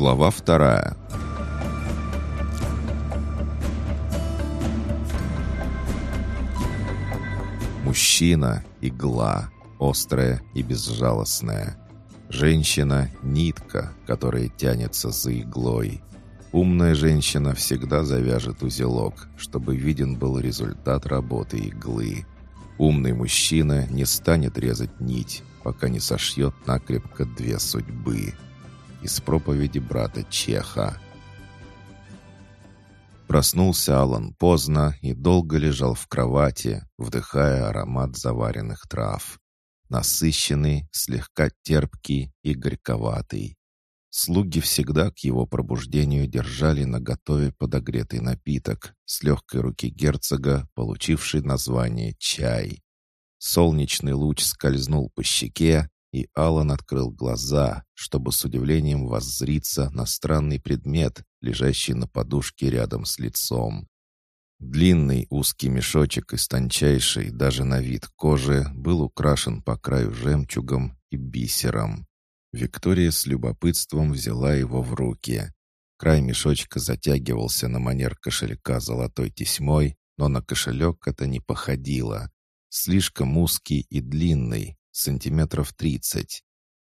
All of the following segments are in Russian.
Глава вторая. Мужчина — игла, острая и безжалостная. Женщина — нитка, которая тянется за иглой. Умная женщина всегда завяжет узелок, чтобы виден был результат работы иглы. Умный мужчина не станет резать нить, пока не сошьет накрепко две судьбы — из проповеди брата Чеха. Проснулся Алан поздно и долго лежал в кровати, вдыхая аромат заваренных трав. Насыщенный, слегка терпкий и горьковатый. Слуги всегда к его пробуждению держали наготове подогретый напиток с легкой руки герцога, получивший название «чай». Солнечный луч скользнул по щеке, и Алан открыл глаза, чтобы с удивлением воззриться на странный предмет, лежащий на подушке рядом с лицом. Длинный узкий мешочек из тончайшей, даже на вид кожи, был украшен по краю жемчугом и бисером. Виктория с любопытством взяла его в руки. Край мешочка затягивался на манер кошелька золотой тесьмой, но на кошелек это не походило. Слишком узкий и длинный, сантиметров тридцать.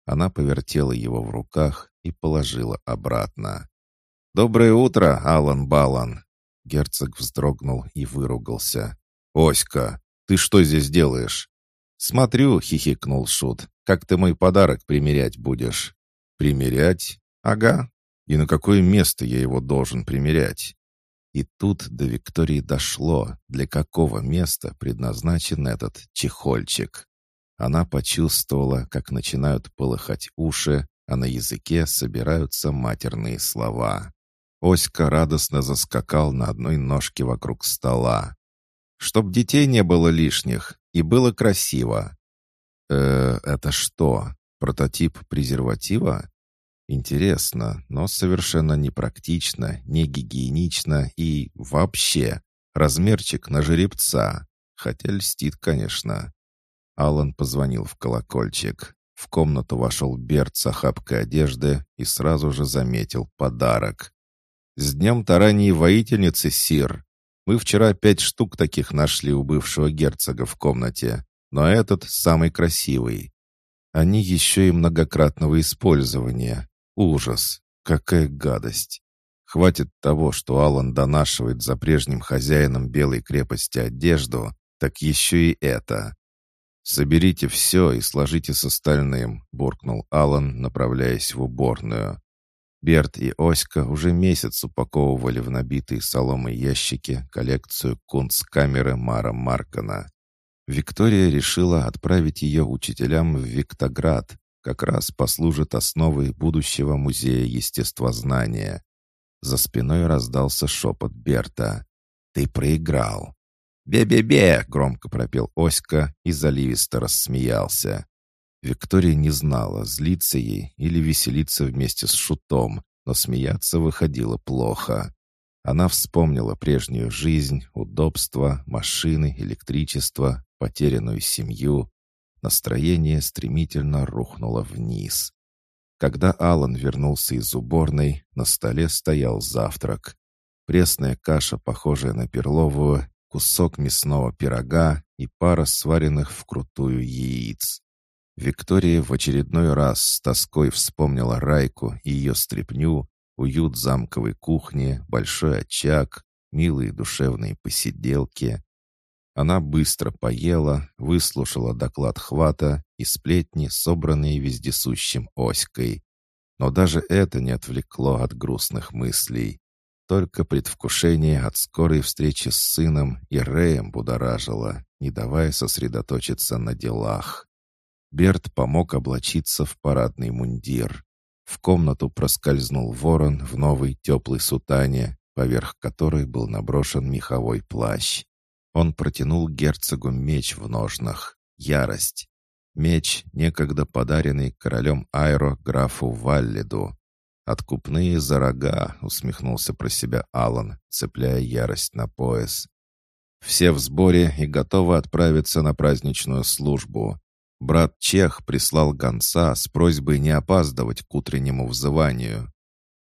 Она повертела его в руках и положила обратно. «Доброе утро, Алан Балан!» Герцог вздрогнул и выругался. «Оська, ты что здесь делаешь?» «Смотрю», — хихикнул Шут, — «как ты мой подарок примерять будешь?» «Примерять? Ага. И на какое место я его должен примерять?» И тут до Виктории дошло, для какого места предназначен этот чехольчик. Она почувствовала, как начинают полыхать уши, а на языке собираются матерные слова. Оська радостно заскакал на одной ножке вокруг стола. «Чтоб детей не было лишних, и было красиво». «Э, это что, прототип презерватива?» Интересно, но совершенно непрактично, не гигиенично и вообще размерчик на жеребца. Хотя льстит, конечно. Алан позвонил в колокольчик. В комнату вошел Берт с охапкой одежды и сразу же заметил подарок. «С днем тараньей воительницы, Сир! Мы вчера пять штук таких нашли у бывшего герцога в комнате, но этот самый красивый. Они еще и многократного использования. Ужас! Какая гадость!» Хватит того, что Алан донашивает за прежним хозяином Белой крепости одежду, так еще и это. «Соберите все и сложите с остальным», — буркнул Алан, направляясь в уборную. Берт и Оська уже месяц упаковывали в набитые соломой ящики коллекцию кунсткамеры Мара Маркана. Виктория решила отправить ее учителям в Виктоград, как раз послужит основой будущего музея естествознания. За спиной раздался шепот Берта. «Ты проиграл!» «Бе-бе-бе!» — громко пропел Оська и заливисто рассмеялся. Виктория не знала, злиться ей или веселиться вместе с Шутом, но смеяться выходило плохо. Она вспомнила прежнюю жизнь, удобства, машины, электричество, потерянную семью. Настроение стремительно рухнуло вниз. Когда Алан вернулся из уборной, на столе стоял завтрак. Пресная каша, похожая на перловую, кусок мясного пирога и пара сваренных вкрутую яиц. Виктория в очередной раз с тоской вспомнила Райку и ее стряпню, уют замковой кухни, большой очаг, милые душевные посиделки. Она быстро поела, выслушала доклад хвата и сплетни, собранные вездесущим оськой. Но даже это не отвлекло от грустных мыслей. Только предвкушение от скорой встречи с сыном и Рэем будоражило, не давая сосредоточиться на делах. Берт помог облачиться в парадный мундир. В комнату проскользнул ворон в новой теплой сутане, поверх которой был наброшен меховой плащ. Он протянул герцогу меч в ножнах. Ярость. Меч, некогда подаренный королем Айро графу Валлиду. «Откупные за рога», — усмехнулся про себя Алан, цепляя ярость на пояс. «Все в сборе и готовы отправиться на праздничную службу. Брат Чех прислал гонца с просьбой не опаздывать к утреннему взыванию».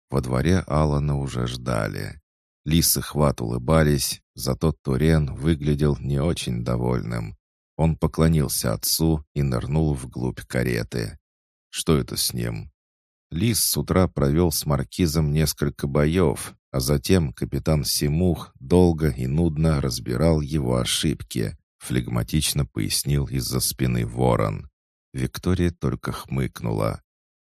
Во дворе Алана уже ждали. Лис Хват улыбались, зато Турен выглядел не очень довольным. Он поклонился отцу и нырнул вглубь кареты. Что это с ним? Лис с утра провел с маркизом несколько боев, а затем капитан Симух долго и нудно разбирал его ошибки, флегматично пояснил из-за спины ворон. Виктория только хмыкнула.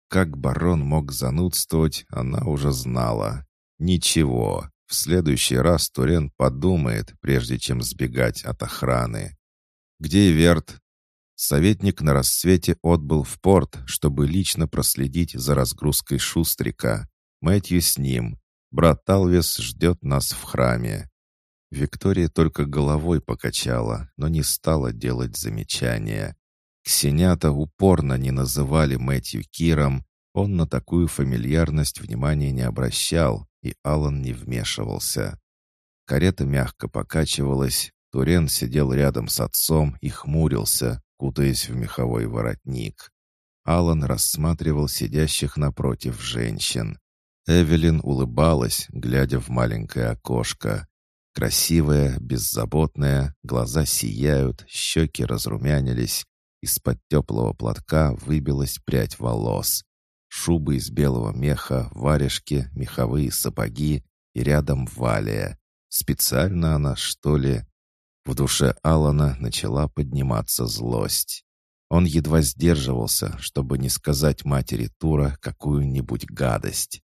Как барон мог занудствовать, она уже знала. Ничего, в следующий раз Турен подумает, прежде чем сбегать от охраны. «Где Иверт?» Советник на рассвете отбыл в порт, чтобы лично проследить за разгрузкой Шустрика. Мэтью с ним. Брат Талвес ждет нас в храме. Виктория только головой покачала, но не стала делать замечания. Ксенята упорно не называли Мэтью Киром, он на такую фамильярность внимания не обращал, и Алан не вмешивался. Карета мягко покачивалась, Турен сидел рядом с отцом и хмурился, кутаясь в меховой воротник. Алан рассматривал сидящих напротив женщин. Эвелин улыбалась, глядя в маленькое окошко. Красивая, беззаботная, глаза сияют, щеки разрумянились. Из-под теплого платка выбилась прядь волос. Шубы из белого меха, варежки, меховые сапоги и рядом валия. Специально она, что ли? В душе Алана начала подниматься злость. Он едва сдерживался, чтобы не сказать матери Тура какую-нибудь гадость.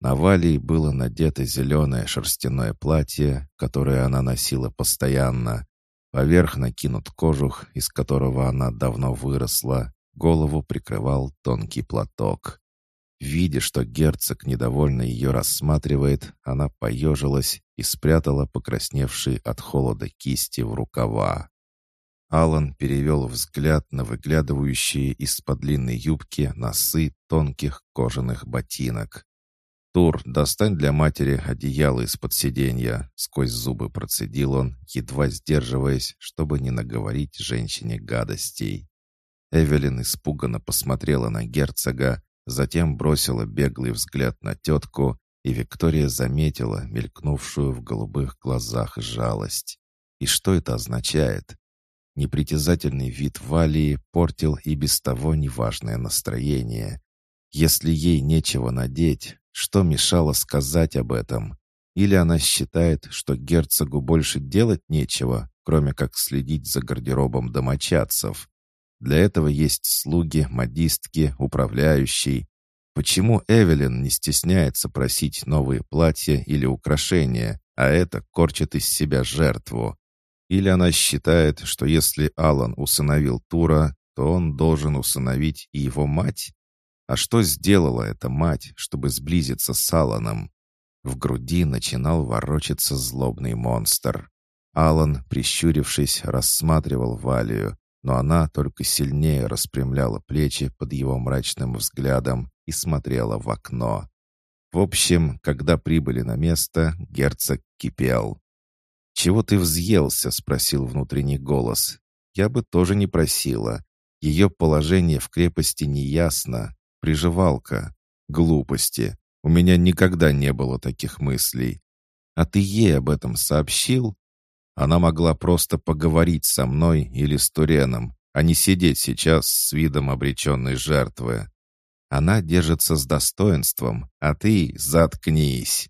На Валии было надето зеленое шерстяное платье, которое она носила постоянно. Поверх накинут кожух, из которого она давно выросла, голову прикрывал тонкий платок. Видя, что герцог недовольно ее рассматривает, она поежилась и спрятала покрасневшие от холода кисти в рукава. Алан перевел взгляд на выглядывающие из-под длинной юбки носы тонких кожаных ботинок. «Тур, достань для матери одеяло из-под сиденья», — сквозь зубы процедил он, едва сдерживаясь, чтобы не наговорить женщине гадостей. Эвелин испуганно посмотрела на герцога, затем бросила беглый взгляд на тетку, и Виктория заметила мелькнувшую в голубых глазах жалость. И что это означает? Непритязательный вид Валии портил и без того неважное настроение. Если ей нечего надеть, что мешало сказать об этом? Или она считает, что герцогу больше делать нечего, кроме как следить за гардеробом домочадцев? Для этого есть слуги, модистки, управляющий. Почему Эвелин не стесняется просить новые платья или украшения, а это корчит из себя жертву? Или она считает, что если Алан усыновил Тура, то он должен усыновить и его мать? А что сделала эта мать, чтобы сблизиться с Аланом? В груди начинал ворочаться злобный монстр. Алан, прищурившись, рассматривал Валию, но она только сильнее распрямляла плечи под его мрачным взглядом и смотрела в окно. В общем, когда прибыли на место, герцог кипел. «Чего ты взъелся?» — спросил внутренний голос. «Я бы тоже не просила. Ее положение в крепости неясно, Приживалка. Глупости. У меня никогда не было таких мыслей. А ты ей об этом сообщил? Она могла просто поговорить со мной или с Туреном, а не сидеть сейчас с видом обреченной жертвы. Она держится с достоинством, а ты заткнись.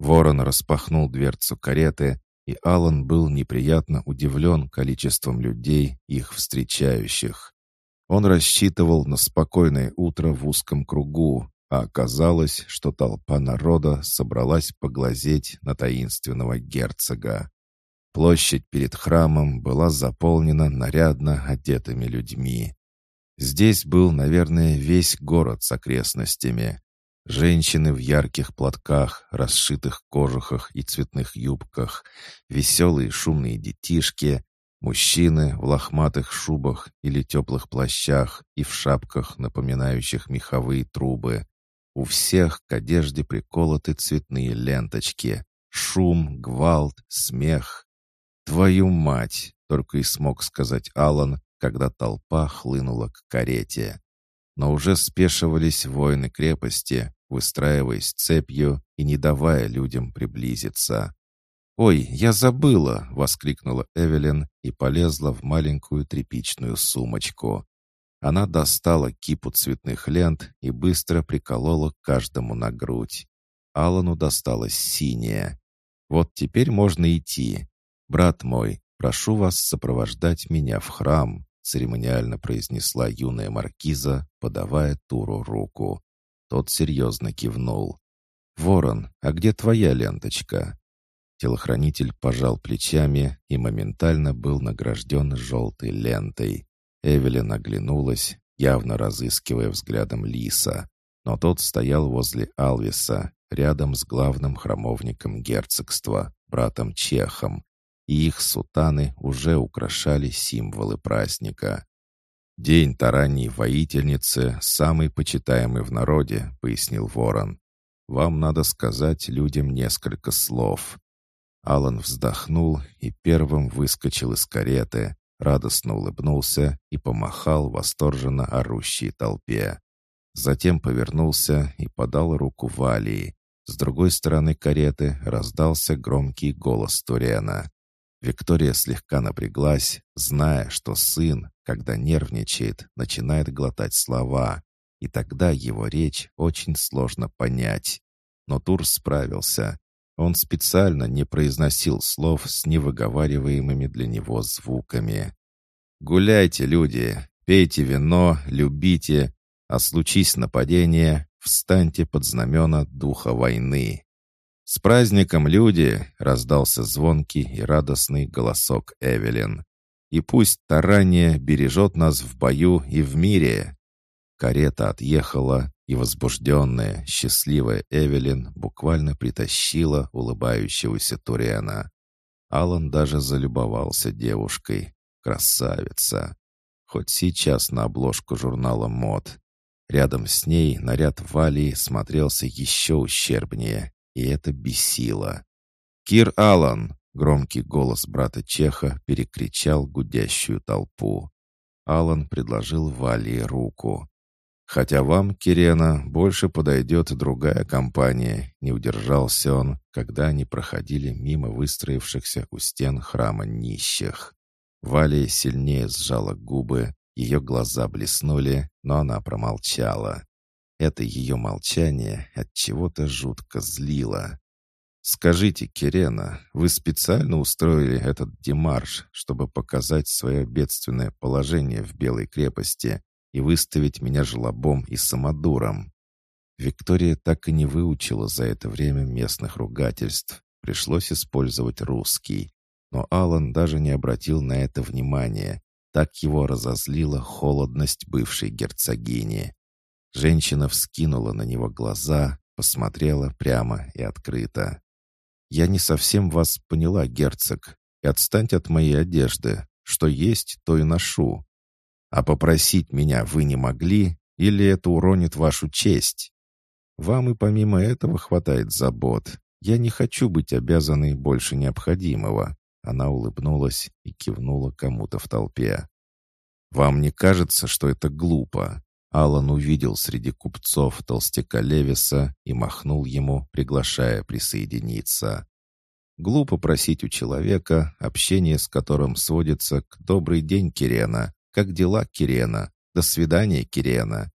Ворон распахнул дверцу кареты, и Алан был неприятно удивлен количеством людей, их встречающих. Он рассчитывал на спокойное утро в узком кругу, а оказалось, что толпа народа собралась поглазеть на таинственного герцога. Площадь перед храмом была заполнена нарядно одетыми людьми. Здесь был, наверное, весь город с окрестностями. Женщины в ярких платках, расшитых кожухах и цветных юбках, веселые шумные детишки, Мужчины в лохматых шубах или теплых плащах и в шапках, напоминающих меховые трубы. У всех к одежде приколоты цветные ленточки. Шум, гвалт, смех. «Твою мать!» — только и смог сказать Алан, когда толпа хлынула к карете. но уже спешивались воины крепости, выстраиваясь цепью и не давая людям приблизиться. «Ой, я забыла!» — воскликнула Эвелин и полезла в маленькую тряпичную сумочку. Она достала кипу цветных лент и быстро приколола каждому на грудь. Алану досталась синяя. «Вот теперь можно идти. Брат мой, прошу вас сопровождать меня в храм», церемониально произнесла юная маркиза, подавая Туру руку. Тот серьезно кивнул. «Ворон, а где твоя ленточка?» Телохранитель пожал плечами и моментально был награжден желтой лентой. Эвелин оглянулась, явно разыскивая взглядом Лиса, но тот стоял возле Алвиса, рядом с главным храмовником герцогства, братом Чехом, и их сутаны уже украшали символы праздника. «День таранней воительницы, самый почитаемый в народе», — пояснил ворон. «Вам надо сказать людям несколько слов». Алан вздохнул и первым выскочил из кареты, радостно улыбнулся и помахал восторженно орущей толпе. Затем повернулся и подал руку Валии. С другой стороны кареты раздался громкий голос Турена. Виктория слегка напряглась, зная, что сын, когда нервничает, начинает глотать слова, и тогда его речь очень сложно понять. Но Тур справился. Он специально не произносил слов с невыговариваемыми для него звуками. «Гуляйте, люди, пейте вино, любите, а случись нападение, встаньте под знамена духа войны. «С праздником, люди!» — раздался звонкий и радостный голосок Эвелин. «И пусть Тарания бережет нас в бою и в мире!» Карета отъехала, и возбужденная, счастливая Эвелин буквально притащила улыбающегося Туриана. Алан даже залюбовался девушкой. Красавица! Хоть сейчас на обложку журнала «Мод». Рядом с ней наряд Валии смотрелся еще ущербнее, и это бесило. «Кир Аллан!» — громкий голос брата Чеха перекричал гудящую толпу. Алан предложил Валии руку. «Хотя вам, Кирена, больше подойдет другая компания», — не удержался он, когда они проходили мимо выстроившихся у стен храма нищих. Валия сильнее сжала губы, ее глаза блеснули, но она промолчала. Это ее молчание от чего-то жутко злило. «Скажите, Кирена, вы специально устроили этот демарш, чтобы показать свое бедственное положение в Белой крепости и выставить меня жлобом и самодуром?» Виктория так и не выучила за это время местных ругательств. Пришлось использовать русский. Но Алан даже не обратил на это внимания. Так его разозлила холодность бывшей герцогини. Женщина вскинула на него глаза, посмотрела прямо и открыто. «Я не совсем вас поняла, герцог, и отстаньте от моей одежды. Что есть, то и ношу. А попросить меня вы не могли, или это уронит вашу честь? Вам и помимо этого хватает забот. Я не хочу быть обязанной больше необходимого». Она улыбнулась и кивнула кому-то в толпе. «Вам не кажется, что это глупо? Алан увидел среди купцов толстяка Левиса и махнул ему, приглашая присоединиться. Глупо просить у человека, общение с которым сводится к «добрый день, Кирена», «как дела, Кирена», «до свидания, Кирена».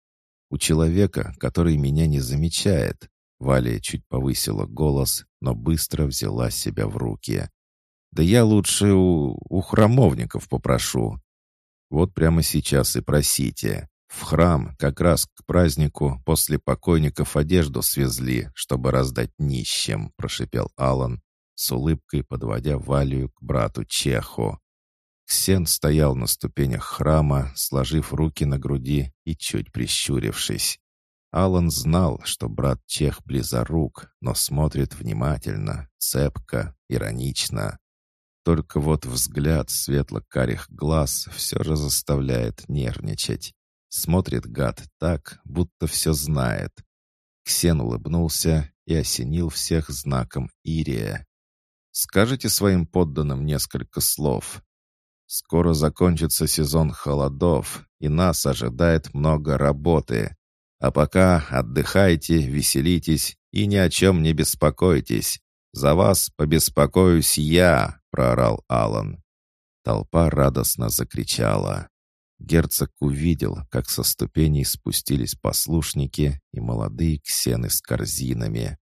У человека, который меня не замечает. Валя чуть повысила голос, но быстро взяла себя в руки. «Да я лучше у, у храмовников попрошу». «Вот прямо сейчас и просите. В храм как раз к празднику после покойников одежду свезли, чтобы раздать нищим», — прошипел Алан, с улыбкой подводя Валию к брату Чеху. Ксен стоял на ступенях храма, сложив руки на груди и чуть прищурившись. Алан знал, что брат Чех близорук, но смотрит внимательно, цепко, иронично. Только вот взгляд светло-карих глаз все же заставляет нервничать. Смотрит гад так, будто все знает. Ксен улыбнулся и осенил всех знаком Ирия. «Скажите своим подданным несколько слов. Скоро закончится сезон холодов, и нас ожидает много работы. А пока отдыхайте, веселитесь и ни о чем не беспокойтесь. За вас побеспокоюсь я!» — проорал Алан. Толпа радостно закричала. Герцог увидел, как со ступеней спустились послушники и молодые ксены с корзинами.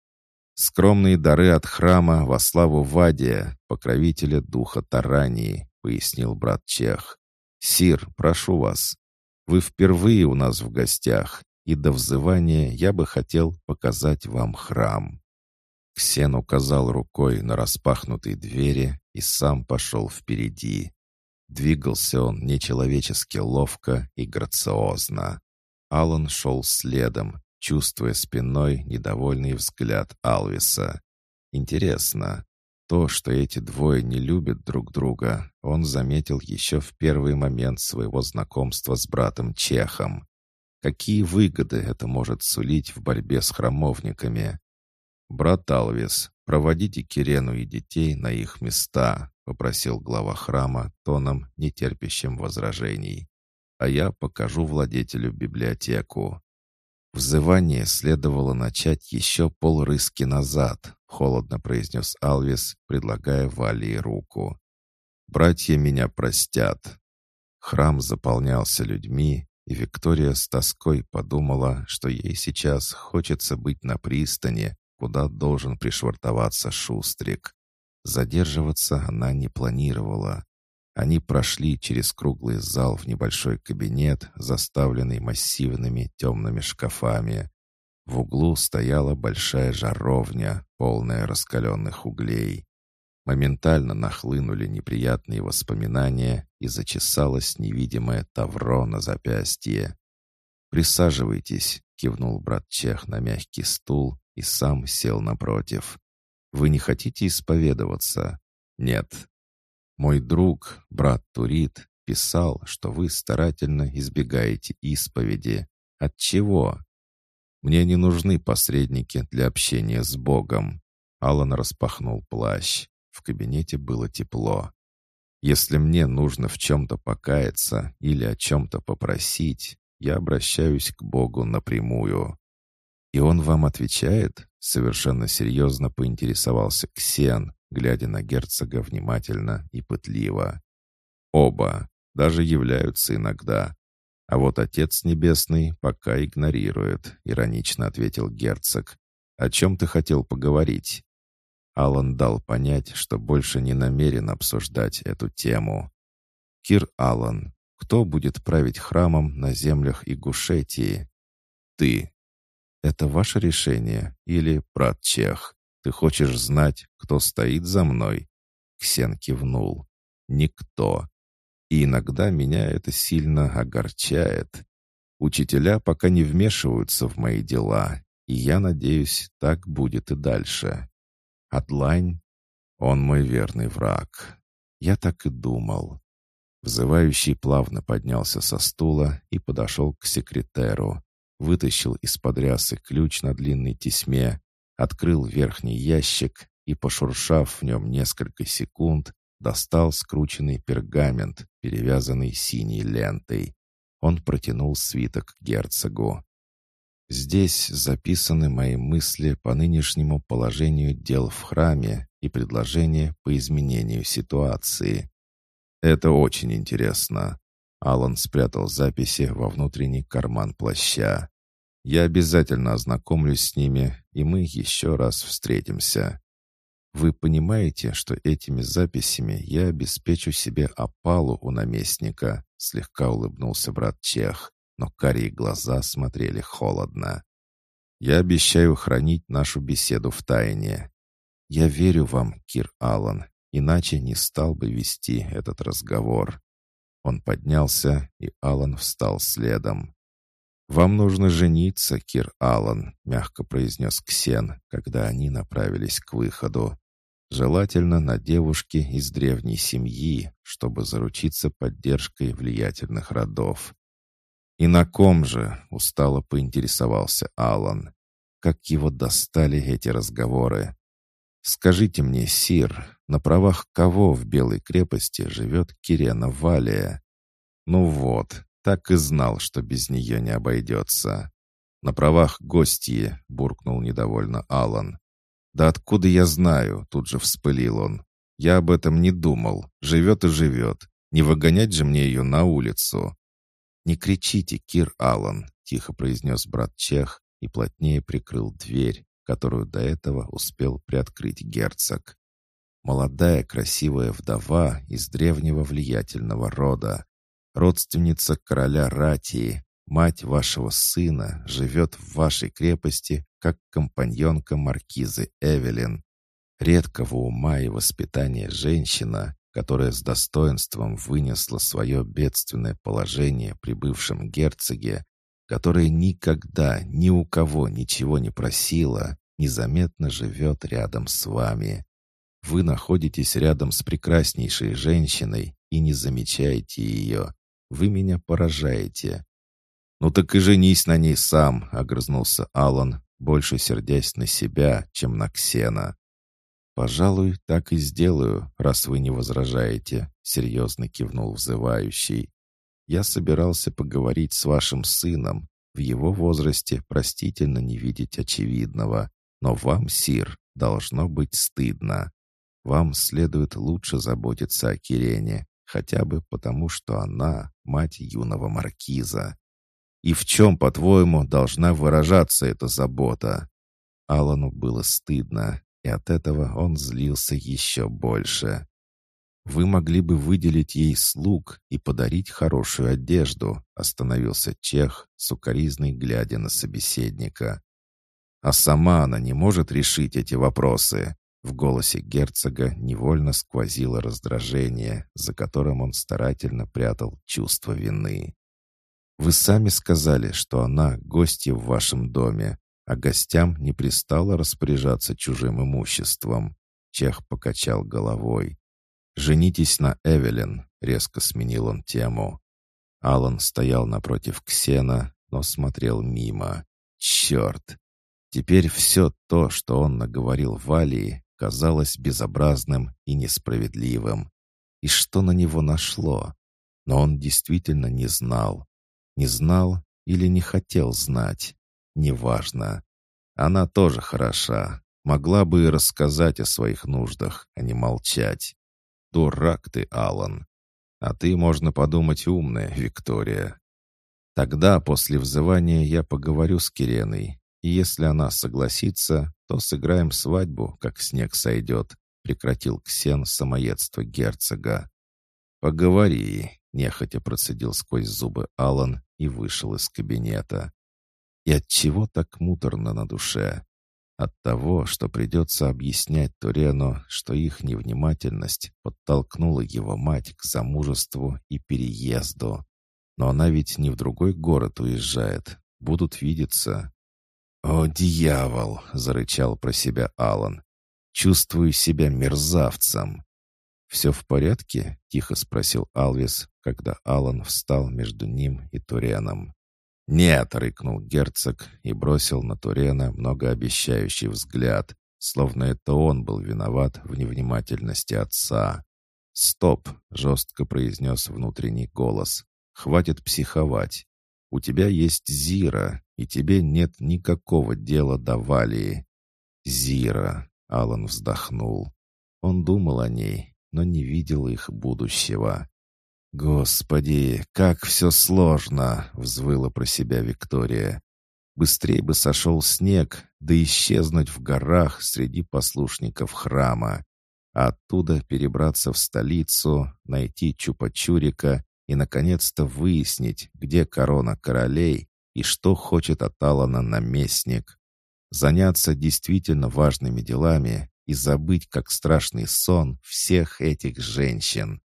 «Скромные дары от храма во славу Вадия, покровителя духа Тарании», — пояснил брат Чех. «Сир, прошу вас, вы впервые у нас в гостях, и до взывания я бы хотел показать вам храм». Ксен указал рукой на распахнутые двери и сам пошел впереди. Двигался он нечеловечески ловко и грациозно. Алан шел следом, чувствуя спиной недовольный взгляд Алвиса. Интересно, то, что эти двое не любят друг друга, он заметил еще в первый момент своего знакомства с братом Чехом. Какие выгоды это может сулить в борьбе с храмовниками? «Брат Алвис, проводите Кирену и детей на их места», — попросил глава храма тоном, нетерпящим возражений. «А я покажу владетелю библиотеку». «Взывание следовало начать еще полрыски назад», — холодно произнес Алвис, предлагая Валии руку. «Братья меня простят». Храм заполнялся людьми, и Виктория с тоской подумала, что ей сейчас хочется быть на пристани, куда должен пришвартоваться Шустрик. Задерживаться она не планировала. Они прошли через круглый зал в небольшой кабинет, заставленный массивными темными шкафами. В углу стояла большая жаровня, полная раскаленных углей. Моментально нахлынули неприятные воспоминания и зачесалось невидимое тавро на запястье. «Присаживайтесь», — кивнул брат Чех на мягкий стул, и сам сел напротив. «Вы не хотите исповедоваться?» «Нет». «Мой друг, брат Турит, писал, что вы старательно избегаете исповеди. От чего?» «Мне не нужны посредники для общения с Богом». Алан распахнул плащ. В кабинете было тепло. «Если мне нужно в чем-то покаяться или о чем-то попросить, я обращаюсь к Богу напрямую. «И он вам отвечает?» — совершенно серьезно поинтересовался Ксен, глядя на герцога внимательно и пытливо. «Оба. Даже являются иногда. А вот Отец Небесный пока игнорирует», — иронично ответил герцог. «О чем ты хотел поговорить?» Алан дал понять, что больше не намерен обсуждать эту тему. «Кир Алан, кто будет править храмом на землях Игушетии?» «Ты», «Это ваше решение? Или, брат Чех, ты хочешь знать, кто стоит за мной?» Ксен кивнул. «Никто. И иногда меня это сильно огорчает. Учителя пока не вмешиваются в мои дела, и я надеюсь, так будет и дальше. Атлайн? Он мой верный враг. Я так и думал». Взывающий плавно поднялся со стула и подошел к секретеру, вытащил из-под рясы ключ на длинной тесьме, открыл верхний ящик и, пошуршав в нем несколько секунд, достал скрученный пергамент, перевязанный синей лентой. Он протянул свиток герцогу. «Здесь записаны мои мысли по нынешнему положению дел в храме и предложения по изменению ситуации. Это очень интересно». Алан спрятал записи во внутренний карман плаща. Я обязательно ознакомлюсь с ними, и мы еще раз встретимся. Вы понимаете, что этими записями я обеспечу себе опалу у наместника?» Слегка улыбнулся брат Чех, но карие глаза смотрели холодно. «Я обещаю хранить нашу беседу в тайне. Я верю вам, Кир Аллан, иначе не стал бы вести этот разговор». Он поднялся, и Аллан встал следом. «Вам нужно жениться, Кир Аллан», — мягко произнес Ксен, когда они направились к выходу. «Желательно на девушке из древней семьи, чтобы заручиться поддержкой влиятельных родов». «И на ком же?» — устало поинтересовался Аллан. «Как его достали эти разговоры?» «Скажите мне, Сир, на правах кого в Белой крепости живет Кирена Валия?» «Ну вот, Так и знал, что без нее не обойдется. «На правах гостьи», — буркнул недовольно Алан. «Да откуда я знаю?» — тут же вспылил он. «Я об этом не думал. Живет и живет. Не выгонять же мне ее на улицу». «Не кричите, Кир Алан», — тихо произнес брат Чех и плотнее прикрыл дверь, которую до этого успел приоткрыть герцог. Молодая красивая вдова из древнего влиятельного рода, родственница короля Ратии, мать вашего сына, живет в вашей крепости как компаньонка маркизы Эвелин. Редкого ума и воспитания женщина, которая с достоинством вынесла свое бедственное положение при бывшем герцоге, которая никогда ни у кого ничего не просила, незаметно живет рядом с вами. Вы находитесь рядом с прекраснейшей женщиной и не замечаете ее. Вы меня поражаете. «Ну так и женись на ней сам», — огрызнулся Алан, больше сердясь на себя, чем на Ксена. «Пожалуй, так и сделаю, раз вы не возражаете», — серьезно кивнул взывающий. «Я собирался поговорить с вашим сыном. В его возрасте простительно не видеть очевидного. Но вам, Сир, должно быть стыдно. Вам следует лучше заботиться о Кирене, хотя бы потому, что она — мать юного маркиза. И в чем, по-твоему, должна выражаться эта забота?» Алану было стыдно, и от этого он злился еще больше. «Вы могли бы выделить ей слуг и подарить хорошую одежду», остановился Чех, сукоризный глядя на собеседника. А сама она не может решить эти вопросы. В голосе герцога невольно сквозило раздражение, за которым он старательно прятал чувство вины. «Вы сами сказали, что она гостья в вашем доме, а гостям не пристало распоряжаться чужим имуществом». Чех покачал головой. «Женитесь на Эвелин», — резко сменил он тему. Алан стоял напротив Ксена, но смотрел мимо. «Черт! Теперь все то, что он наговорил Валии, казалось безобразным и несправедливым. И что на него нашло? Но он действительно не знал. Не знал или не хотел знать. Неважно. Она тоже хороша. Могла бы и рассказать о своих нуждах, а не молчать. Дурак ты, Алан. А ты, можно подумать, умная, Виктория. Тогда, после взывания, я поговорю с Киреной, и если она согласится, то сыграем свадьбу, как снег сойдет», — прекратил Ксен самоедство герцога. «Поговори», — нехотя процедил сквозь зубы Алан и вышел из кабинета. «И от чего так муторно на душе?» От того, что придется объяснять Турену, что их невнимательность подтолкнула его мать к замужеству и переезду. Но она ведь не в другой город уезжает. Будут видеться, «О, дьявол!» — зарычал про себя Алан. «Чувствую себя мерзавцем». «Все в порядке?» — тихо спросил Алвис, когда Алан встал между ним и Туреном. «Нет!» — рыкнул герцог и бросил на Турена многообещающий взгляд, словно это он был виноват в невнимательности отца. «Стоп!» — жестко произнес внутренний голос. «Хватит психовать. У тебя есть Зира, и тебе нет никакого дела до Валии». «Зира», — Алан вздохнул. Он думал о ней, но не видел их будущего. «Господи, как все сложно!» — взвыла про себя Виктория. «Быстрее бы сошел снег, да исчезнуть в горах среди послушников храма, а оттуда перебраться в столицу, найти Чупачурика и, наконец-то, выяснить, где корона королей и что хочет от Алана наместник. Заняться действительно важными делами и забыть, как страшный сон, всех этих женщин.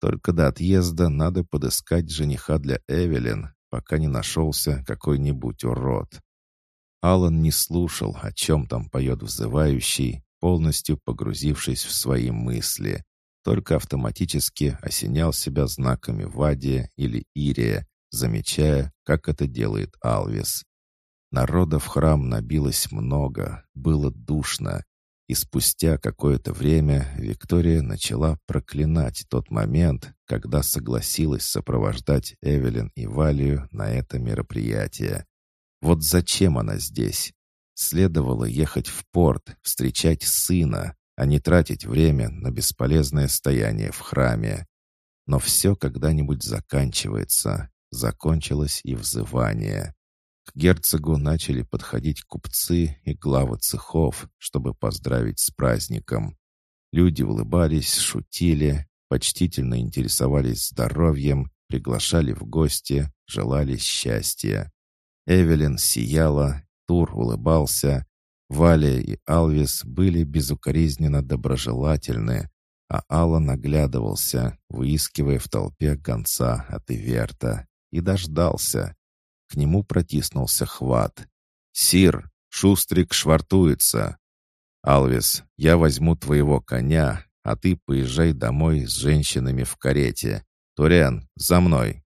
Только до отъезда надо подыскать жениха для Эвелин, пока не нашелся какой-нибудь урод. Алан не слушал, о чем там поет взывающий, полностью погрузившись в свои мысли только автоматически осенял себя знаками Вадия или Ирия, замечая, как это делает Алвис. Народа в храм набилось много, было душно, И спустя какое-то время Виктория начала проклинать тот момент, когда согласилась сопровождать Эвелин и Валию на это мероприятие. Вот зачем она здесь? Следовало ехать в порт, встречать сына, а не тратить время на бесполезное стояние в храме. Но все когда-нибудь заканчивается. Закончилось и взывание. К герцогу начали подходить купцы и главы цехов, чтобы поздравить с праздником. Люди улыбались, шутили, почтительно интересовались здоровьем, приглашали в гости, желали счастья. Эвелин сияла, Тур улыбался, Валя и Алвис были безукоризненно доброжелательны, а Алла наглядывался, выискивая в толпе гонца от Иверта, и дождался. К нему протиснулся хват. «Сир, Шустрик швартуется!» «Алвис, я возьму твоего коня, а ты поезжай домой с женщинами в карете. Туриан, за мной!»